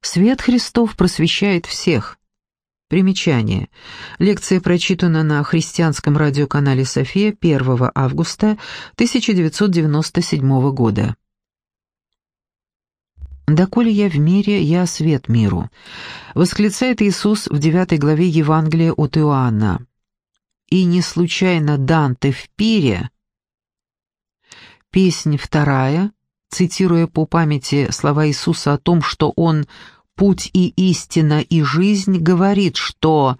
Свет Христов просвещает всех. Примечание. Лекция прочитана на христианском радиоканале «София» 1 августа 1997 года. «Доколе я в мире, я свет миру», — восклицает Иисус в 9 главе Евангелия от Иоанна. «И не случайно Данте в пире...» Песнь вторая, цитируя по памяти слова Иисуса о том, что Он путь и истина и жизнь, говорит, что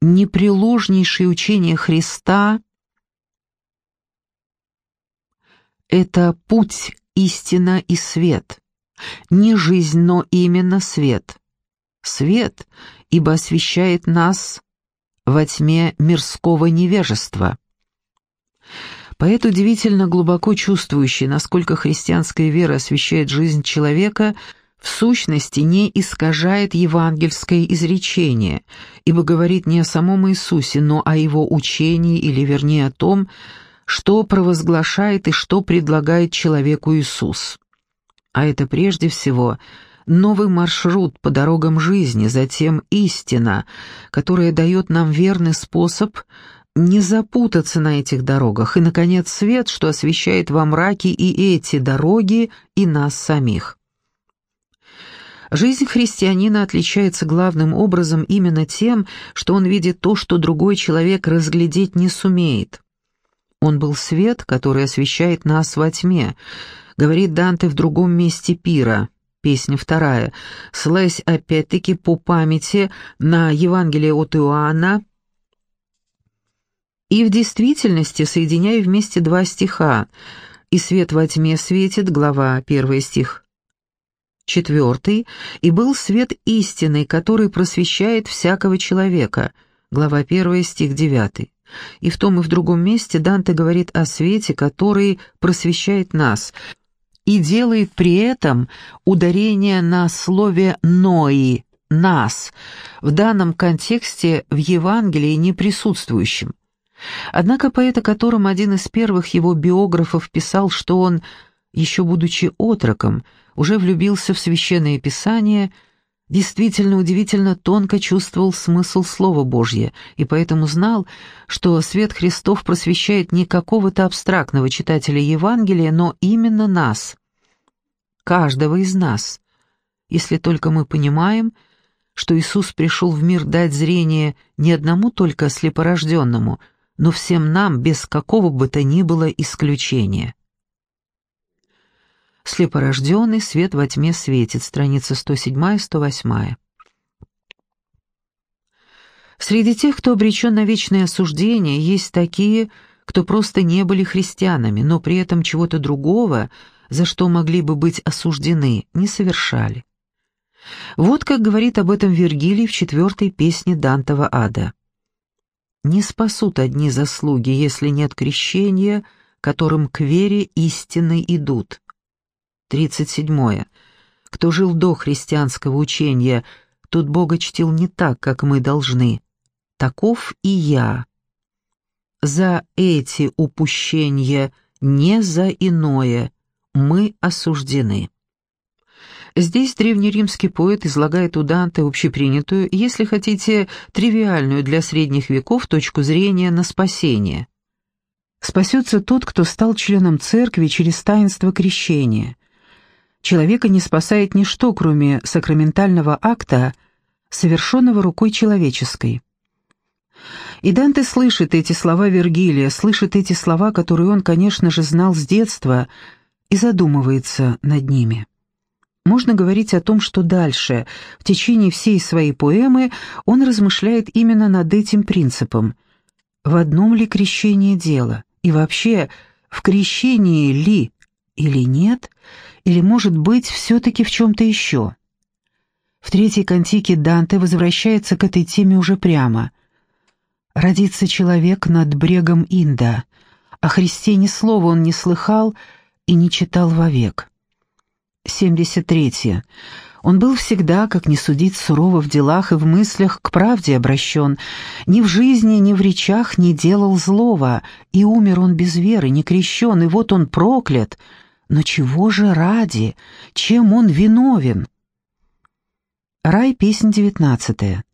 непреложнейшее учение Христа — это путь, истина и свет. Не жизнь, но именно свет. Свет, ибо освещает нас во тьме мирского невежества. Поэт, удивительно глубоко чувствующий, насколько христианская вера освещает жизнь человека — в сущности не искажает евангельское изречение, ибо говорит не о самом Иисусе, но о его учении или вернее о том, что провозглашает и что предлагает человеку Иисус. А это прежде всего новый маршрут по дорогам жизни, затем истина, которая дает нам верный способ не запутаться на этих дорогах, и, наконец, свет, что освещает во мраке и эти дороги, и нас самих. Жизнь христианина отличается главным образом именно тем, что он видит то, что другой человек разглядеть не сумеет. Он был свет, который освещает нас во тьме, говорит Данте в другом месте пира. Песня вторая, ссылаясь опять-таки по памяти на Евангелие от Иоанна, и в действительности соединяя вместе два стиха «И свет во тьме светит», глава 1 стих, Четвертый, и был свет истины, который просвещает всякого человека. Глава 1, стих 9. И в том и в другом месте Данте говорит о свете, который просвещает нас, и делает при этом ударение на слове «нои», «нас», в данном контексте в Евангелии не присутствующем. Однако поэт, о котором один из первых его биографов писал, что он, еще будучи отроком, уже влюбился в священное писание, действительно удивительно тонко чувствовал смысл Слова Божье и поэтому знал, что свет Христов просвещает не какого-то абстрактного читателя Евангелия, но именно нас, каждого из нас, если только мы понимаем, что Иисус пришел в мир дать зрение не одному только слепорожденному, но всем нам без какого бы то ни было исключения. Слепорожденный, свет во тьме светит, страница 107-108. Среди тех, кто обречен на вечное осуждение, есть такие, кто просто не были христианами, но при этом чего-то другого, за что могли бы быть осуждены, не совершали. Вот как говорит об этом Вергилий в четвертой песне Дантова ада. «Не спасут одни заслуги, если нет крещения, которым к вере истинной идут. 37. Кто жил до христианского учения, тот Бога чтил не так, как мы должны. Таков и я. За эти упущения, не за иное, мы осуждены. Здесь древнеримский поэт излагает у Данте общепринятую, если хотите, тривиальную для средних веков точку зрения на спасение. Спасется тот, кто стал членом церкви через таинство крещения. Человека не спасает ничто, кроме сакраментального акта, совершенного рукой человеческой. И Данте слышит эти слова Вергилия, слышит эти слова, которые он, конечно же, знал с детства, и задумывается над ними. Можно говорить о том, что дальше, в течение всей своей поэмы, он размышляет именно над этим принципом. В одном ли крещении дело? И вообще, в крещении ли или нет – или, может быть, все-таки в чем-то еще? В третьей кантике Данте возвращается к этой теме уже прямо. «Родится человек над брегом Инда. О Христе ни слова он не слыхал и не читал вовек». 73. Он был всегда, как не судить сурово в делах и в мыслях, к правде обращен. Ни в жизни, ни в речах не делал злого, и умер он без веры, не крещен, и вот он проклят, но чего же ради? Чем он виновен? Рай, песнь девятнадцатая.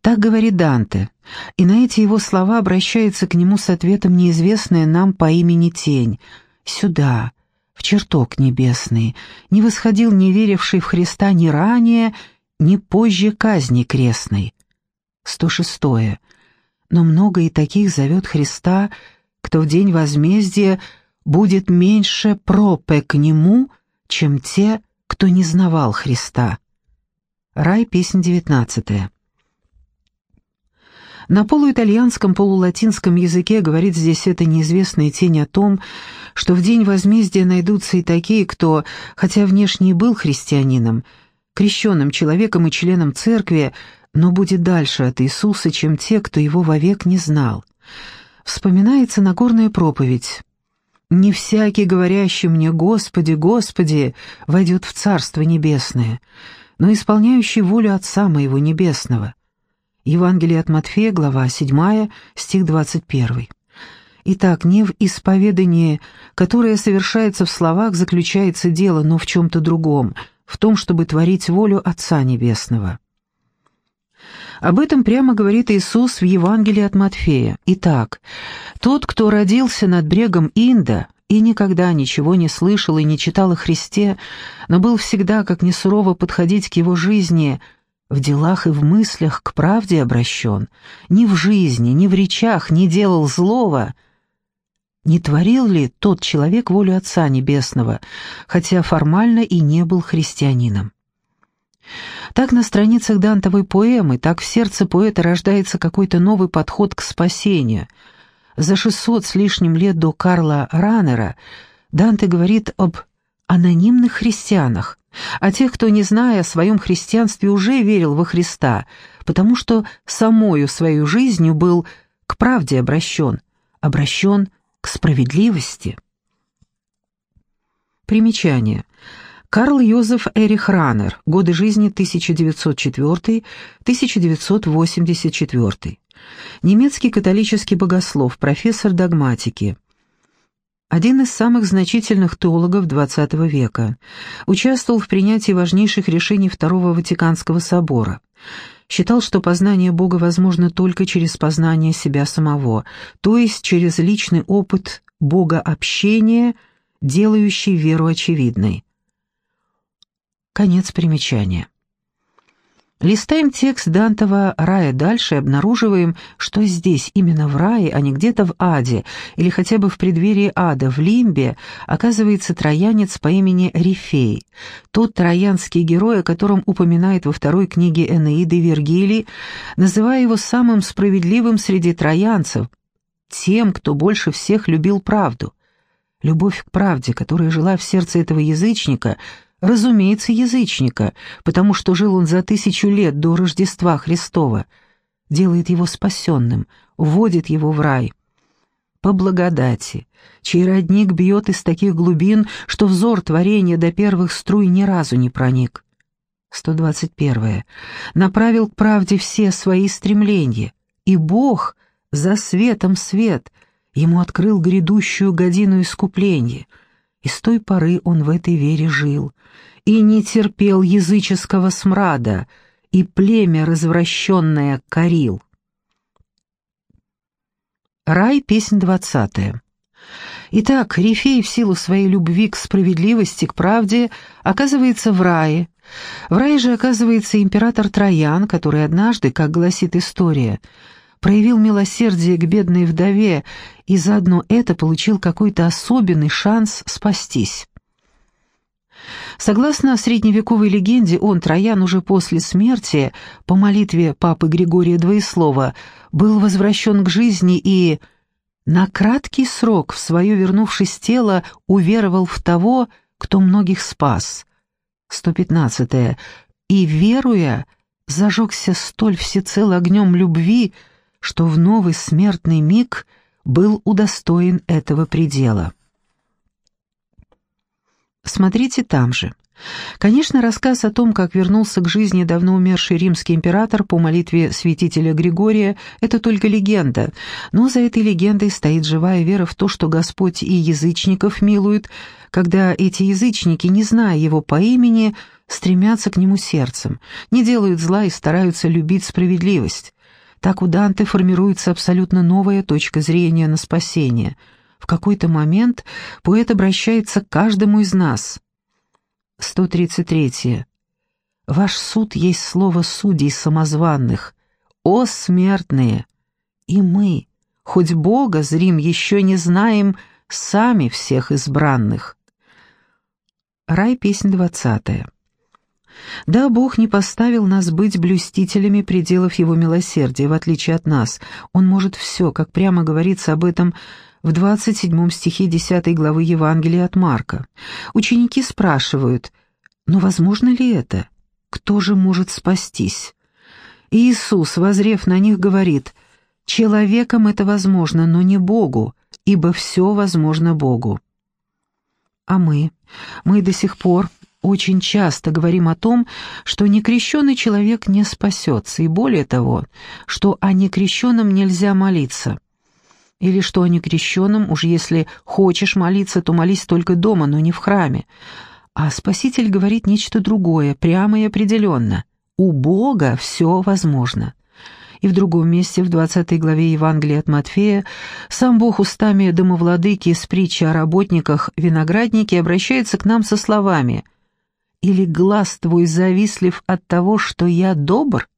Так говорит Данте, и на эти его слова обращается к нему с ответом неизвестная нам по имени Тень. «Сюда, в чертог небесный, не восходил не веривший в Христа ни ранее, ни позже казни крестной». 106. Но много и таких зовет Христа, кто в день возмездия будет меньше пропе к нему, чем те, кто не знавал Христа. Рай, песня девятнадцатая. На полуитальянском, полулатинском языке говорит здесь эта неизвестная тень о том, что в день возмездия найдутся и такие, кто, хотя внешне и был христианином, крещенным человеком и членом церкви, но будет дальше от Иисуса, чем те, кто его вовек не знал. Вспоминается Нагорная проповедь. «Не всякий, говорящий мне, Господи, Господи, войдет в Царство Небесное» но исполняющий волю Отца моего Небесного. Евангелие от Матфея, глава 7, стих 21. Итак, не в исповедании, которое совершается в словах, заключается дело, но в чем-то другом, в том, чтобы творить волю Отца Небесного. Об этом прямо говорит Иисус в Евангелии от Матфея. Итак, тот, кто родился над брегом Инда, и никогда ничего не слышал и не читал о Христе, но был всегда, как не сурово подходить к его жизни, в делах и в мыслях к правде обращен, ни в жизни, ни в речах не делал злого, не творил ли тот человек волю Отца Небесного, хотя формально и не был христианином? Так на страницах Дантовой поэмы, так в сердце поэта рождается какой-то новый подход к спасению — за 600 с лишним лет до Карла Раннера Данте говорит об анонимных христианах, о тех, кто, не зная о своем христианстве, уже верил во Христа, потому что самою свою жизнью был к правде обращен, обращен к справедливости. Примечание. Карл Йозеф Эрих Раннер. Годы жизни 1904-1984 немецкий католический богослов, профессор догматики. Один из самых значительных теологов XX века. Участвовал в принятии важнейших решений Второго Ватиканского собора. Считал, что познание Бога возможно только через познание себя самого, то есть через личный опыт Бога общения, делающий веру очевидной. Конец примечания. Листаем текст Дантова «Рая» дальше и обнаруживаем, что здесь, именно в рае, а не где-то в аде, или хотя бы в преддверии ада, в Лимбе, оказывается троянец по имени Рифей, тот троянский герой, о котором упоминает во второй книге Энеиды Вергилий, называя его самым справедливым среди троянцев, тем, кто больше всех любил правду. Любовь к правде, которая жила в сердце этого язычника – Разумеется, язычника, потому что жил он за тысячу лет до Рождества Христова, делает его спасенным, вводит его в рай. По благодати, чей родник бьет из таких глубин, что взор творения до первых струй ни разу не проник. 121. Направил к правде все свои стремления, и Бог за светом свет ему открыл грядущую годину искупления — и с той поры он в этой вере жил, и не терпел языческого смрада, и племя развращенное корил. Рай, песнь двадцатая. Итак, Рифей в силу своей любви к справедливости, к правде, оказывается в рае. В рае же оказывается император Троян, который однажды, как гласит история, проявил милосердие к бедной вдове и заодно это получил какой-то особенный шанс спастись. Согласно средневековой легенде, он, Троян, уже после смерти, по молитве папы Григория Двоеслова, был возвращен к жизни и, на краткий срок, в свое вернувшись тело, уверовал в того, кто многих спас. 115. -е. И, веруя, зажегся столь всецело огнем любви, что в новый смертный миг был удостоен этого предела. Смотрите там же. Конечно, рассказ о том, как вернулся к жизни давно умерший римский император по молитве святителя Григория, это только легенда, но за этой легендой стоит живая вера в то, что Господь и язычников милует, когда эти язычники, не зная его по имени, стремятся к нему сердцем, не делают зла и стараются любить справедливость. Так у Данте формируется абсолютно новая точка зрения на спасение. В какой-то момент поэт обращается к каждому из нас – 133. Ваш суд есть слово судей самозванных. О, смертные! И мы, хоть Бога зрим, еще не знаем сами всех избранных. Рай, песнь двадцатая. Да, Бог не поставил нас быть блюстителями пределов Его милосердия, в отличие от нас. Он может все, как прямо говорится об этом в 27 стихе 10 главы Евангелия от Марка. Ученики спрашивают, «Но возможно ли это? Кто же может спастись?» Иисус, возрев на них, говорит, «Человеком это возможно, но не Богу, ибо все возможно Богу». А мы? Мы до сих пор очень часто говорим о том, что некрещенный человек не спасется, и более того, что о некрещенном нельзя молиться. Или что о некрещенном, уж если хочешь молиться, то молись только дома, но не в храме. А Спаситель говорит нечто другое, прямо и определенно. У Бога все возможно. И в другом месте, в 20 главе Евангелия от Матфея, сам Бог устами домовладыки с притчи о работниках виноградники обращается к нам со словами «Или глаз твой завистлив от того, что я добр?»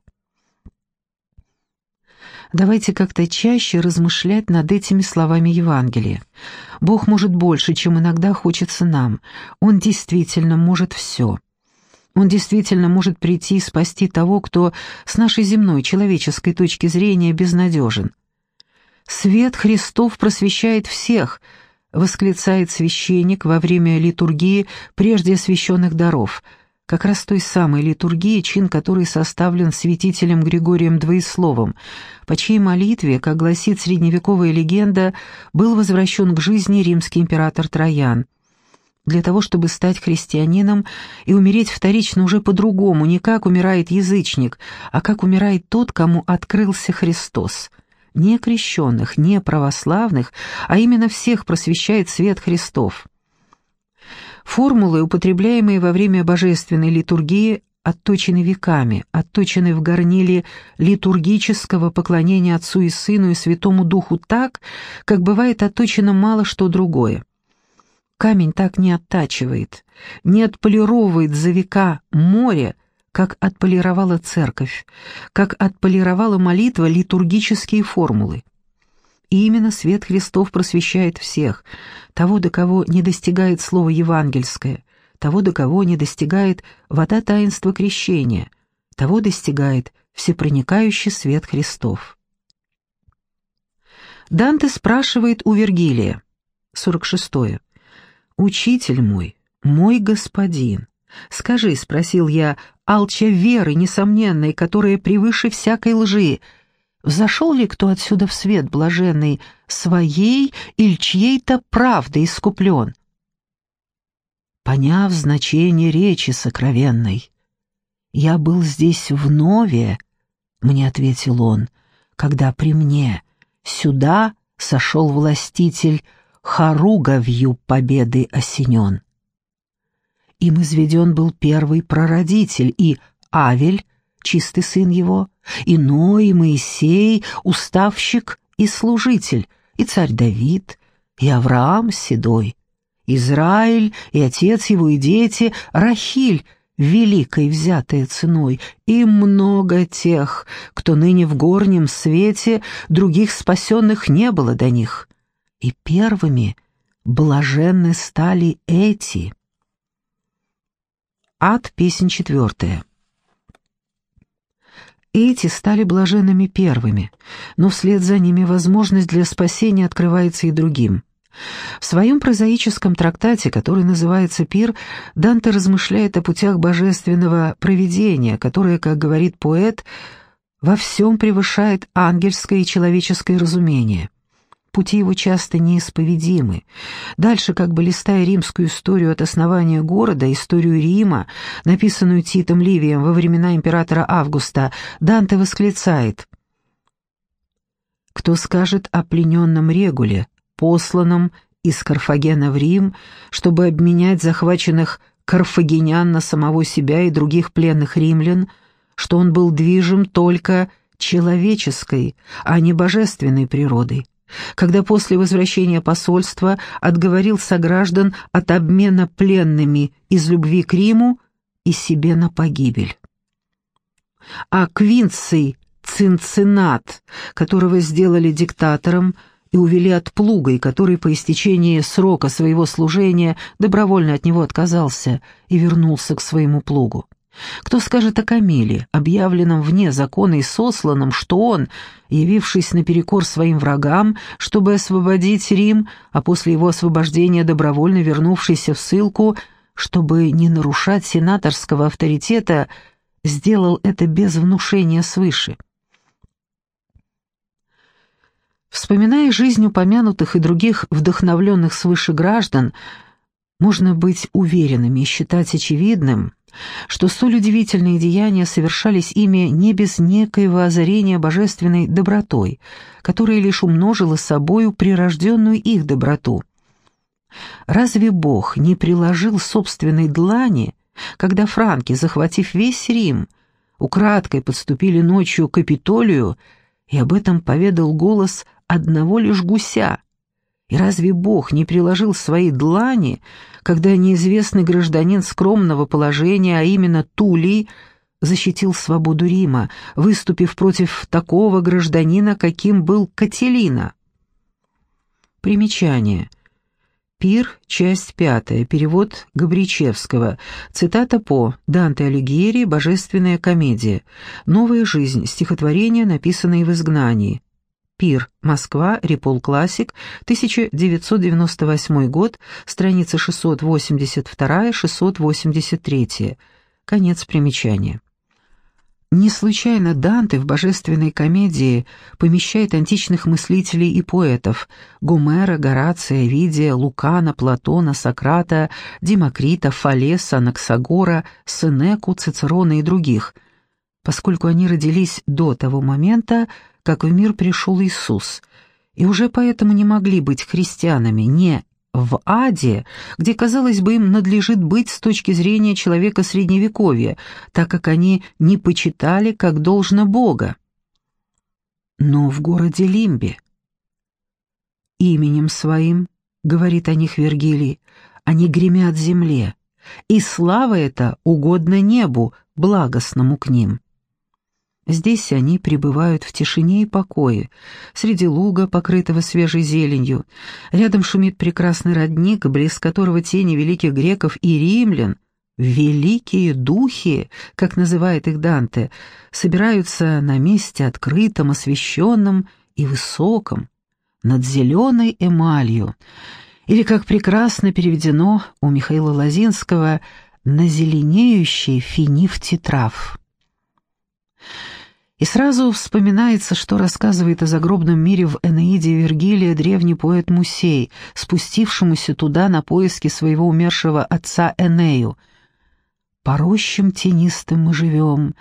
Давайте как-то чаще размышлять над этими словами Евангелия. Бог может больше, чем иногда хочется нам. Он действительно может все. Он действительно может прийти и спасти того, кто с нашей земной человеческой точки зрения безнадежен. «Свет Христов просвещает всех», — восклицает священник во время литургии прежде освященных даров — как раз той самой литургии, чин которой составлен святителем Григорием Двоесловом, по чьей молитве, как гласит средневековая легенда, был возвращен к жизни римский император Троян. Для того, чтобы стать христианином и умереть вторично уже по-другому, не как умирает язычник, а как умирает тот, кому открылся Христос. Не крещенных, не православных, а именно всех просвещает свет Христов. Формулы, употребляемые во время божественной литургии, отточены веками, отточены в горниле литургического поклонения Отцу и Сыну и Святому Духу так, как бывает отточено мало что другое. Камень так не оттачивает, не отполировывает за века море, как отполировала церковь, как отполировала молитва литургические формулы. И именно свет Христов просвещает всех, того, до кого не достигает слово евангельское, того, до кого не достигает вода таинства крещения, того достигает всепроникающий свет Христов. Данте спрашивает у Вергилия, 46 -е, «Учитель мой, мой господин, скажи, — спросил я, — алча веры несомненной, которая превыше всякой лжи, — Взошел ли кто отсюда в свет блаженный, своей или чьей-то правдой искуплен? Поняв значение речи сокровенной, «Я был здесь вновь», — мне ответил он, «когда при мне сюда сошел властитель Харуговью победы осенен. Им изведен был первый прародитель, и Авель, чистый сын его, и Ной, и Моисей, уставщик и служитель, и царь Давид, и Авраам седой, Израиль, и отец его, и дети, Рахиль, великой взятая ценой, и много тех, кто ныне в горнем свете, других спасенных не было до них. И первыми блаженны стали эти. Ад, песнь четвертая. Эти стали блаженными первыми, но вслед за ними возможность для спасения открывается и другим. В своем прозаическом трактате, который называется «Пир», Данте размышляет о путях божественного провидения, которое, как говорит поэт, во всем превышает ангельское и человеческое разумение. Пути его часто неисповедимы. Дальше, как бы листая римскую историю от основания города, историю Рима, написанную Титом Ливием во времена императора Августа, Данте восклицает «Кто скажет о плененном Регуле, посланном из Карфагена в Рим, чтобы обменять захваченных карфагенян на самого себя и других пленных римлян, что он был движим только человеческой, а не божественной природой. Когда после возвращения посольства отговорил сограждан от обмена пленными из любви к Риму и себе на погибель. А Квинций Цинциннат, которого сделали диктатором, и увели от плуга, и который по истечении срока своего служения добровольно от него отказался и вернулся к своему плугу. Кто скажет о Камиле, объявленном вне закона и сосланном, что он, явившись наперекор своим врагам, чтобы освободить Рим, а после его освобождения добровольно вернувшийся в ссылку, чтобы не нарушать сенаторского авторитета, сделал это без внушения свыше? Вспоминая жизнь упомянутых и других вдохновленных свыше граждан, можно быть уверенными и считать очевидным, что столь удивительные деяния совершались ими не без некоего озарения божественной добротой, которая лишь умножила собою прирожденную их доброту. Разве Бог не приложил собственной длани, когда франки, захватив весь Рим, украдкой подступили ночью к Капитолию, и об этом поведал голос одного лишь гуся. И разве Бог не приложил свои длани, когда неизвестный гражданин скромного положения, а именно Тулей, защитил свободу Рима, выступив против такого гражданина, каким был Кателина? Примечание. Пир, часть пятая, перевод Габричевского, цитата по Данте Алигьери. «Божественная комедия», «Новая жизнь», стихотворение, написанное в изгнании, Пир, Москва, Репол Классик, 1998 год, страница 682-683. Конец примечания. Не случайно Данте в «Божественной комедии» помещает античных мыслителей и поэтов Гомера, Горация, Видия, Лукана, Платона, Сократа, Демокрита, Фалеса, Наксагора, Сенеку, Цицерона и других, поскольку они родились до того момента, как в мир пришел Иисус, и уже поэтому не могли быть христианами не в аде, где, казалось бы, им надлежит быть с точки зрения человека Средневековья, так как они не почитали, как должно Бога, но в городе Лимбе. «Именем своим, — говорит о них Вергилий, — они гремят земле, и слава эта угодна небу, благостному к ним». Здесь они пребывают в тишине и покое, среди луга, покрытого свежей зеленью. Рядом шумит прекрасный родник, близ которого тени великих греков и римлян, великие духи, как называет их Данте, собираются на месте открытом, освещенном и высоком, над зеленой эмалью, или, как прекрасно переведено у Михаила Лозинского, на зеленеющей финифте трав. И сразу вспоминается, что рассказывает о загробном мире в Энеиде Вергилия древний поэт Мусей, спустившемуся туда на поиски своего умершего отца Энею. «По рощам тенистым мы живем,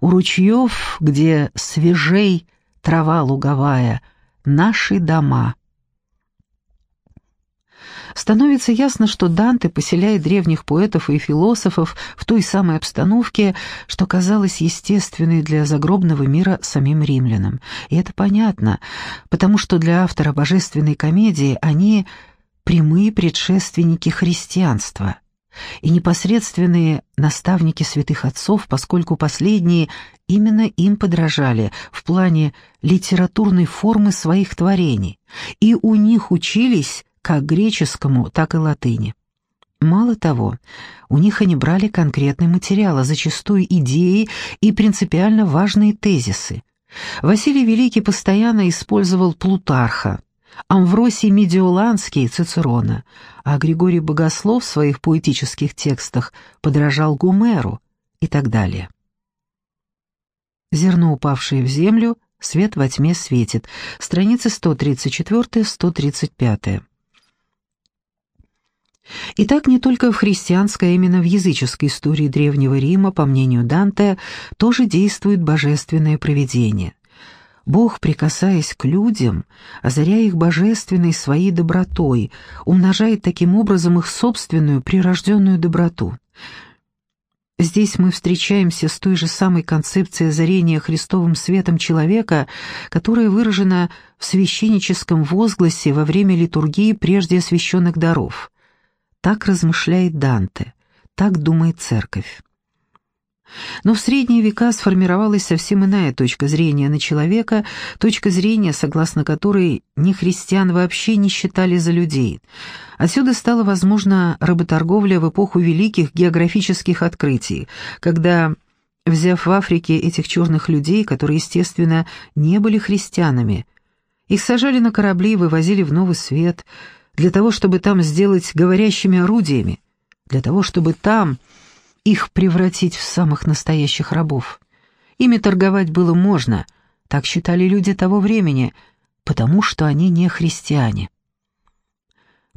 у ручьев, где свежей трава луговая, наши дома» становится ясно, что Данте поселяет древних поэтов и философов в той самой обстановке, что казалось естественной для загробного мира самим римлянам. И это понятно, потому что для автора божественной комедии они прямые предшественники христианства и непосредственные наставники святых отцов, поскольку последние именно им подражали в плане литературной формы своих творений, и у них учились как греческому, так и латыни. Мало того, у них они брали конкретный материал, а зачастую идеи и принципиально важные тезисы. Василий Великий постоянно использовал Плутарха, Амвросий Медиоланский – Цицерона, а Григорий Богослов в своих поэтических текстах подражал Гумеру и так далее. Зерно, упавшее в землю, Свет во тьме светит. Страницы 134-135. Итак, не только в христианской, а именно в языческой истории Древнего Рима, по мнению Данте, тоже действует божественное провидение. Бог, прикасаясь к людям, озаряя их божественной своей добротой, умножает таким образом их собственную прирожденную доброту. Здесь мы встречаемся с той же самой концепцией озарения Христовым светом человека, которая выражена в священническом возгласе во время литургии прежде освященных даров. Так размышляет Данте, так думает церковь. Но в средние века сформировалась совсем иная точка зрения на человека, точка зрения, согласно которой ни христиан вообще не считали за людей. Отсюда стала возможна работорговля в эпоху великих географических открытий, когда, взяв в Африке этих черных людей, которые, естественно, не были христианами, их сажали на корабли и вывозили в Новый Свет – для того, чтобы там сделать говорящими орудиями, для того, чтобы там их превратить в самых настоящих рабов. Ими торговать было можно, так считали люди того времени, потому что они не христиане.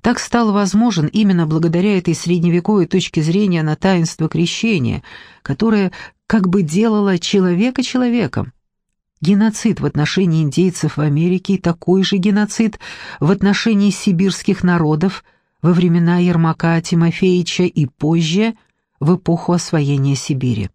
Так стал возможен именно благодаря этой средневековой точке зрения на таинство крещения, которое как бы делало человека человеком, Геноцид в отношении индейцев в Америке и такой же геноцид в отношении сибирских народов во времена Ермака Тимофеевича и позже, в эпоху освоения Сибири.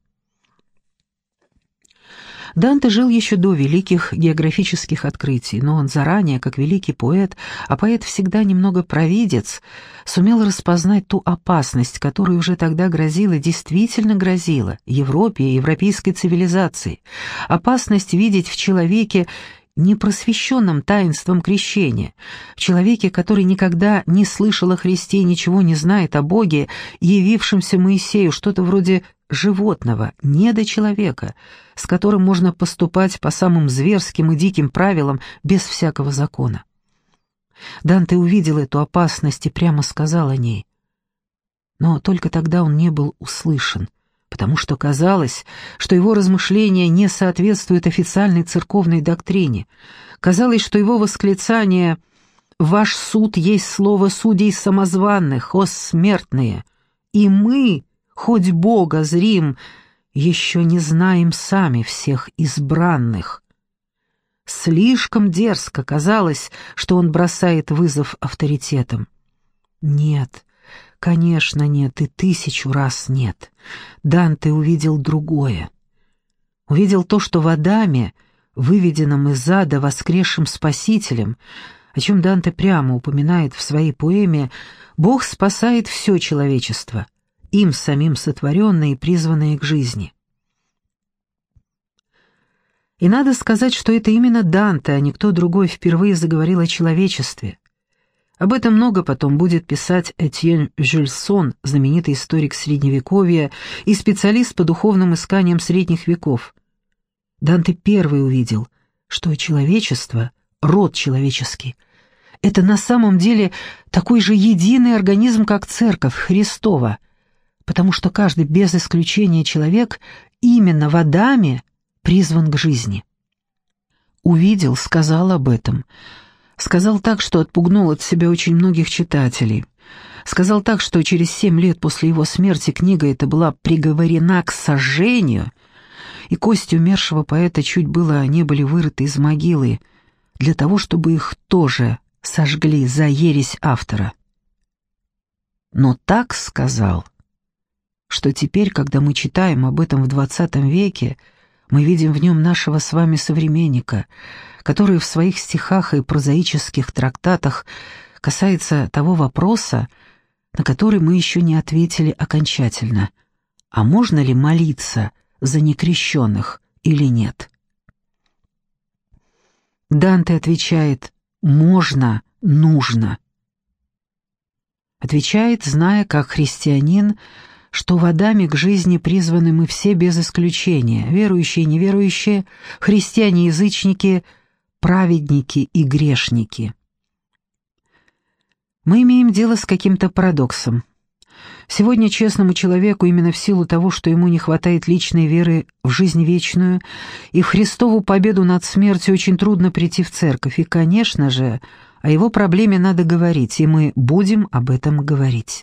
Данте жил еще до великих географических открытий, но он заранее, как великий поэт, а поэт всегда немного провидец, сумел распознать ту опасность, которая уже тогда грозила, действительно грозила Европе и европейской цивилизации. Опасность видеть в человеке непросвещенном таинством крещения, в человеке, который никогда не слышал о Христе и ничего не знает о Боге, явившемся Моисею, что-то вроде животного, не до человека, с которым можно поступать по самым зверским и диким правилам без всякого закона. Данте увидел эту опасность и прямо сказал о ней. Но только тогда он не был услышан, потому что казалось, что его размышления не соответствуют официальной церковной доктрине. Казалось, что его восклицание «Ваш суд есть слово судей самозванных, о смертные!» И мы, хоть Бога зрим, еще не знаем сами всех избранных. Слишком дерзко казалось, что он бросает вызов авторитетам. Нет, конечно нет, и тысячу раз нет. Данте увидел другое. Увидел то, что в Адаме, выведенном из ада воскресшим спасителем, о чем Данте прямо упоминает в своей поэме, Бог спасает все человечество — им самим сотворенные и призванные к жизни. И надо сказать, что это именно Данте, а не кто другой впервые заговорил о человечестве. Об этом много потом будет писать Этьен Жюльсон, знаменитый историк Средневековья и специалист по духовным исканиям средних веков. Данте первый увидел, что человечество, род человеческий, это на самом деле такой же единый организм, как Церковь Христова — потому что каждый без исключения человек именно в Адаме призван к жизни. Увидел, сказал об этом. Сказал так, что отпугнул от себя очень многих читателей. Сказал так, что через семь лет после его смерти книга эта была приговорена к сожжению, и кости умершего поэта чуть было не были вырыты из могилы, для того, чтобы их тоже сожгли за ересь автора. Но так сказал что теперь, когда мы читаем об этом в XX веке, мы видим в нем нашего с вами современника, который в своих стихах и прозаических трактатах касается того вопроса, на который мы еще не ответили окончательно. А можно ли молиться за некрещенных или нет? Данте отвечает «можно, нужно». Отвечает, зная, как христианин, что в Адаме к жизни призваны мы все без исключения, верующие и неверующие, христиане-язычники, праведники и грешники. Мы имеем дело с каким-то парадоксом. Сегодня честному человеку именно в силу того, что ему не хватает личной веры в жизнь вечную и в Христову победу над смертью, очень трудно прийти в церковь. И, конечно же, о его проблеме надо говорить, и мы будем об этом говорить.